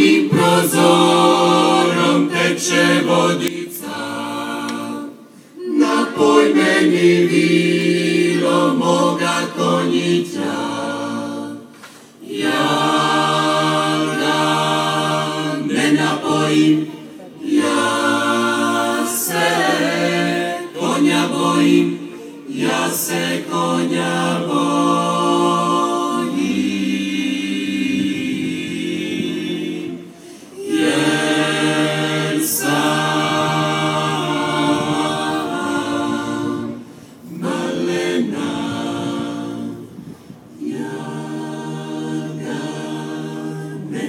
tvojim prozorom teče vodica. Napoj meni vilo moga konjića. Ja ne napojim, ja se konja bojim, ja se konja bojim.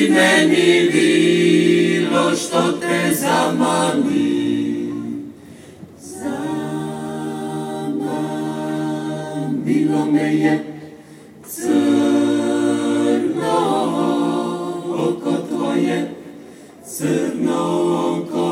Reci meni bilo što te zamani. Zamanilo me je crno oko tvoje, crno oko